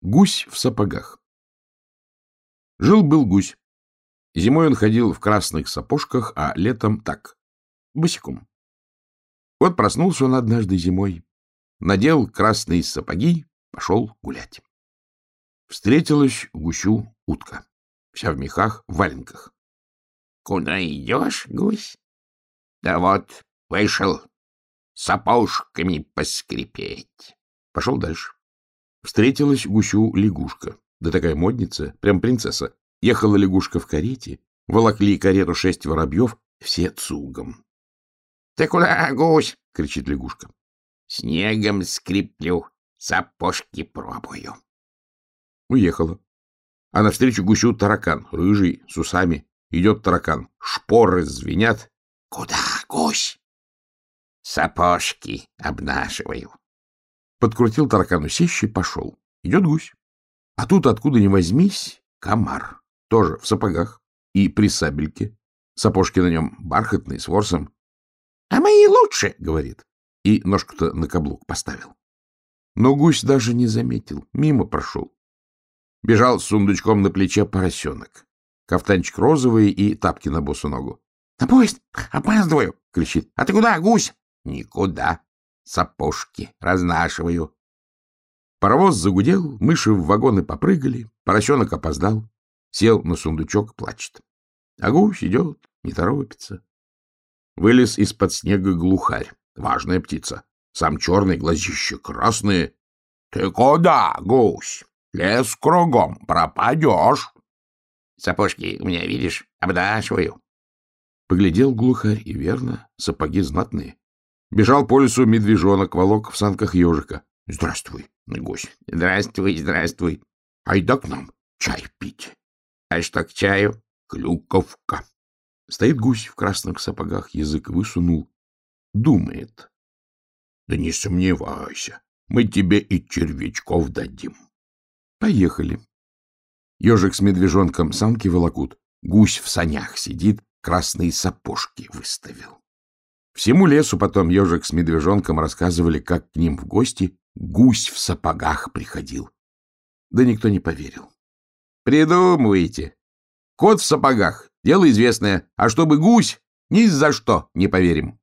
Гусь в сапогах. Жил-был гусь. Зимой он ходил в красных сапожках, а летом так, босиком. Вот проснулся он однажды зимой, надел красные сапоги, пошел гулять. Встретилась гусю утка, вся в мехах, в валенках. — Куда идешь, гусь? — Да вот, вышел сапожками поскрипеть. Пошел дальше. Встретилась гусю лягушка. Да такая модница, прям принцесса. Ехала лягушка в карете, волокли карету шесть воробьев, все цугом. — Ты куда, гусь? — кричит лягушка. — Снегом скреплю, сапожки пробую. Уехала. А навстречу гусю таракан, рыжий, с усами. Идет таракан, шпоры звенят. — Куда, гусь? — Сапожки обнашиваю. Подкрутил таракану сещи, пошел. Идет гусь. А тут, откуда ни возьмись, комар. Тоже в сапогах и при сабельке. Сапожки на нем бархатные, с ворсом. — А мои лучше, — говорит. И ножку-то на каблук поставил. Но гусь даже не заметил, мимо прошел. Бежал с сундучком на плече поросенок. Кафтанчик розовый и тапки на босу ногу. — На поезд! Опаздываю! — кричит. — А ты куда, гусь? — Никуда сапожки разнашиваю. Паровоз загудел, мыши в вагоны попрыгали, поросенок опоздал, сел на сундучок, плачет. А гусь идет, не торопится. Вылез из-под снега глухарь, важная птица. Сам черный, глазище красные. — Ты куда, гусь? Лес кругом, пропадешь. — Сапожки у меня, видишь, обдашиваю. Поглядел глухарь, и верно, сапоги знатные. Бежал по лесу медвежонок, волок в санках ежика. — Здравствуй, гусь. — Здравствуй, здравствуй. — Айда к нам чай пить. — А что к чаю? — Клюковка. Стоит гусь в красных сапогах, язык высунул. Думает. — Да не сомневайся, мы тебе и червячков дадим. Поехали. Ежик с медвежонком санки волокут. Гусь в санях сидит, красные сапожки выставил. Всему лесу потом ежик с медвежонком рассказывали, как к ним в гости гусь в сапогах приходил. Да никто не поверил. Придумываете. Кот в сапогах. Дело известное. А чтобы гусь, ни за что не поверим.